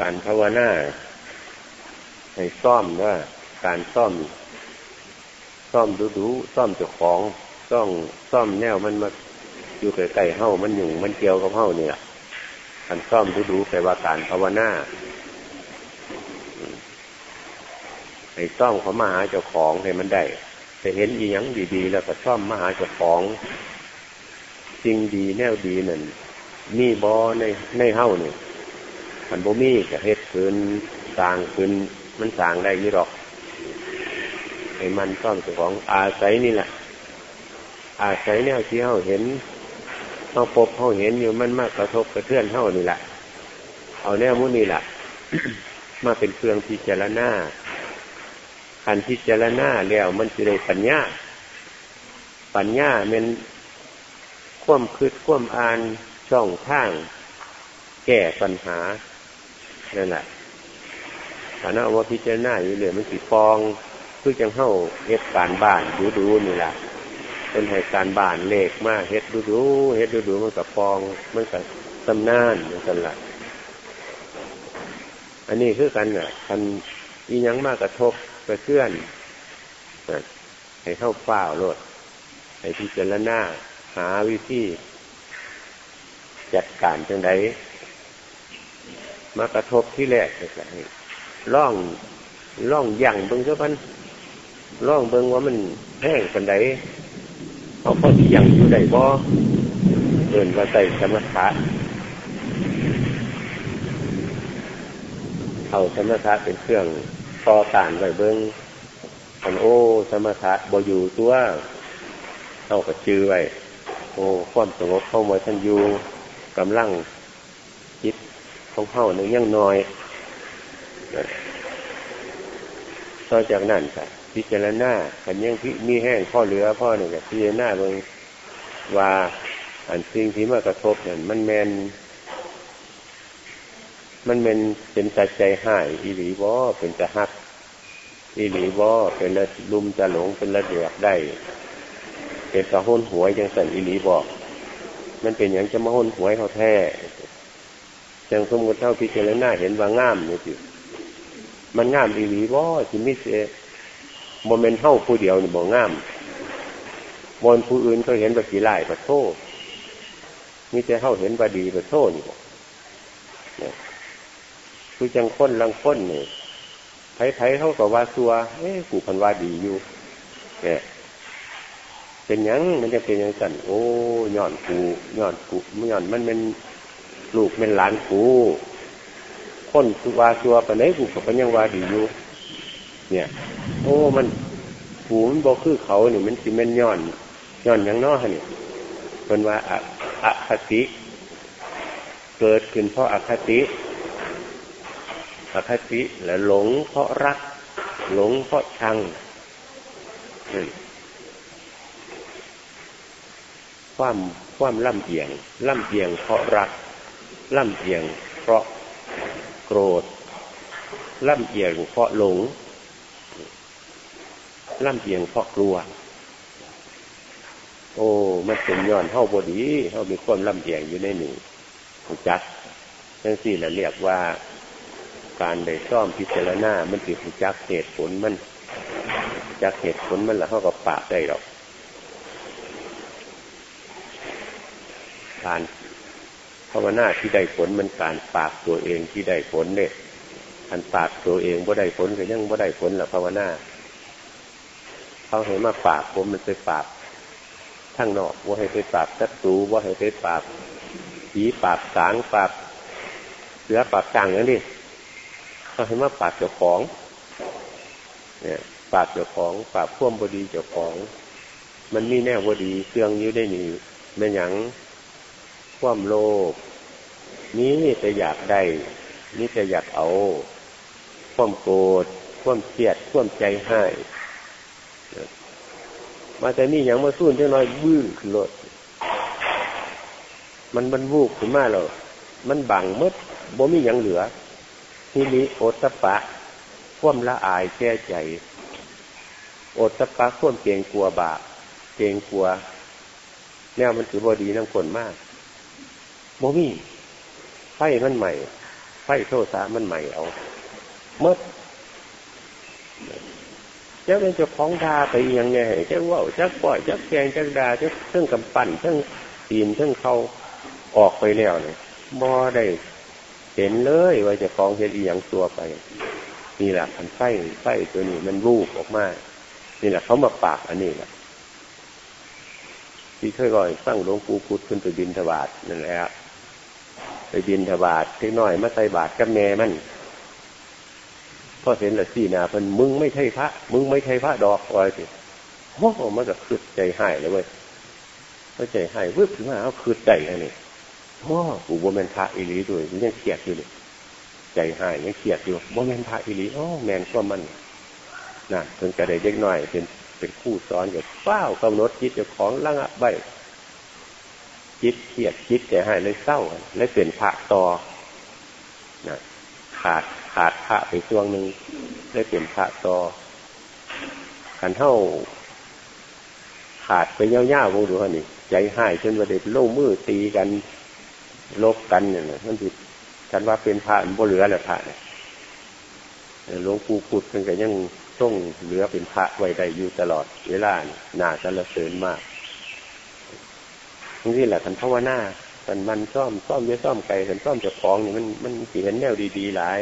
การภาวนาให้ซ่อมว่า การซ่อม ซ่อมดูดูซ่อมเจ้าของซ่อมซ่อมแนวมันมาอยู่ใกล้ๆเฮ้ามันหยุ่งมันเกี่ยวกับเฮ้าเนี่ยการซ่อมดูดูแปลว่าการภาวนาให้ซ่อมเขามาหาเจ้าของให้มันได้จะเห็นอีหยังดีๆ แล้วก็ซ่อมมาหาเจ้าของสิ่งดีแนวดีนั่นมีบอในในเฮ้าเนี่ย มันบ่มีจะเฮ็ดคืนสร้างคืนมันสร้างได้ยี่หรอกไอ้มันซ่อมเจ้าของอาศัยนี่แหละ อาศัยแนวที่เฮาเห็นเฮาพบเฮาเห็นอยู่มันมากกระทบกระเทือนเฮานี่แหละ เอาแนวมุนี่แหละมาเป็นเครื่องพิจารณาคันพิจารณาแล้วมันจะได้ปัญญา ปัญญาเป็นคว่ำคืดคว่ำอ่านช่องทาง แก้ปัญหา นั่นแหละฐานะว่าพิจารณาอยู่เลยมันสีฟองคือจังเข้าเฮ็ดการบ้านดูดูนี่แหละเป็นให้การบ้านเลขมากเฮ็ดดูดูเฮ็ดดูดูมันกับฟองมันกับตำนานมันกันละอันนี้คือกันอะคันอียังมากกระทบกระเทือนให้เข้าเปล่าโลดให้พิจารณาหาวิธีจัดการจังได มากระทบที่แรกเลยล่องล่องยั่งเบิ้งเจ้าพันล่องเบิ้งว่ามันแห้งปันไดเอาพอที่ยั่งอยู่ได้บ่เดินมาใส่สมถะเอาสมถะเป็นเครื่องต่อตานไว้เบิ้งอันโอ้สมถะบ่อยู่ตัวเอากระจือไว้โอ้ความสงบเข้ามาท่านอยู่กำลัง ของเข้าหนึ่งยังน้อย ต่อจากนั้นค่ะพิจารณาขันยังพิมีแห้งพ่อเหลือพ่อหนึ่งพิจารณาเบิ่งว่าอันสิ่งที่มากระทบเนี่ยมันแมนมันเป็นเป็นใจใจหายอีหลีบ่เป็นจะหักอีหลีบ่เป็นละลุมจะหลงเป็นละเดือดได้ เป็นตะห้นหวยยังสั่นอีหลีบอก มันเป็นอย่างจะมาห้นหวยเขาแท้ จังสมมติเท่าพิจารณาเห็นว่างามนี่สิมันงามอีหลีบ่สิมิเสโมเมนเท่าผู้เดียวนี่บอกงามบนผู้อื่นเขาเห็นว่าสีไล่ประโทษมีแต่เข้าเห็นว่าดีประโทษนี่บอกเนี่ยคือจังค้นลังค้นเนี่ยไผ่ๆเขากับว่าซัว เอ้กูพันว่าดีอยู่เนี่ยเป็นยังมันจะเป็นยังสั่นโอ้ย่อนกูย่อนกูย่อนมันเป็น ลูกเป็นหลานกูคนคือว่าซัวไปไหนกูกับพันยังวาดีอยู่เนี่ย โอ้มันกูมันบอกคือเขาเนี่ยมันสิมันย่อนย่อนอยังน้อเนี่ยเป็นว่าอคติ เกิดขึ้นเพราะอคติอคติและหลงเพราะรัก หลงเพราะชังความความล่ำเอียง ล่ำเอียงเพราะรัก ล่ำเอียง เพราะโกรธ ล่ำเอียงเพราะหลง ล่ำเอียงเพราะกลัว โอ้มันเป็นย้อนเท่าบดีเท่ามีความล่ำเอียงอยู่ในหนึ่งจัดทั้งสี่แหละเรียกว่าการได้ซ่อมพิจารณา มันติดจักเหตุผลมันจักเหตุผลมันละเท่ากับปากได้หรอก การ ภาวนาที่ได้ผลมันการปากตัวเองที่ได้ผลเนี่ยอันปากตัวเองว่ได้ผลก็ยังว่ได้ผลหละภาวนาเขาเห็นมาปากผมมันไปปากทั้งนอกว่าให้ไปปากศัตรูว่าให้ไปปากผีปากสางปากเสือปากกลางอย่นี้เขาเห็นว่าปากเจ้าของ เนี่ยปากเจ้าของปากพ่วมบดีเจ้าของ มันมีแน่บดีเครื่องยื้อได้หนีแม่หยังความโลภ นี้จะอยากได้นี่จะอยากเอาความโกรธความเครียดความใจให้มาแต่นี่อย่างมาสู้เท่น้อยบื้อขึ้นรถมันมันวูบขึ้นมาแล้วมันบังมืดบ่มีอย่างเหลือทีนี้โอตปะข่วมละอายแก้ใจ โอตปะข่วมเกงกลัวบาปเกงกลัวแนวมันถือบอดีน้ำคนมากบ่มี ไฟมันใหม่ ไฟโทสามันใหม่เอาเมื่อจ้าเป็นเจ้าของดาไปยังไงเจ้าว่าจ้าปล่อยจ้าแกงจ้าดาจ้าเครื่องกำปั้นเครื่องตีนเครื่องเขาออกไปแล้วเนี่ยบ่ได้เห็นเลยว่าจะคล้องเฮ็ดอีหยังตัวไปนี่แหละมันไฟไฟตัวนี้มันรูปออกมานี่แหละเขามาปากอันนี้แหละที่เคยก่อยสร้างหลวงปู่พุทธขึ้นไปบินทบาทนั่นแหละ ไปบินทบาทเล็กน้อยมาใส่บาทกับแม่มันพ่อเห็นละสี่นาเพิ่นมึงไม่ใช่พระ มึงไม่ใช่พระดอกอะไรสิโอ้มันก็คืดใจหายเลยเว้ยก็ใจหายวึบขึ้นมาเขาคืดใจอันนี้โอ้กูบ่แมนพระอิริด้วยยังเครียดอยู่เลยใจหายยังเครียดอยู่บ่แมนพระอิริโอ้แมนก็มันน่ะเพิ่นกระไดเล็กน้อยเป็นเป็นคู่สอนกับเฝ้ากำหนดจิตเจ้าของละงะใบ จิตเครียดจิตใจหายเลยเศร้าเลยเป็นพระต่อนะขาดขาดพระไปช่วงหนึ่งได้เปลี่ยนพระต่อขันเท่า ขาดไปเย่าๆวงดูฮะนี่ใจหายจนว่าเด็กโล่มือตีกันลบกันเนี่ยมันผิดฉันว่าเป็นพระมันบ่เหลือแหละพระเนี่ยหลวงปู่พุทธมันก็ยังต้องเหลือเป็นพระไว้ได้อยู่ตลอดเวลาหนาสรรเสริญมาก นี่แหละขันภาวนาขันมันซ่อมซ่อมเยอะซ่อมไก่ขันซ่อมจะคล้องนี่มันมันสีเห็นแนวดีๆหลาย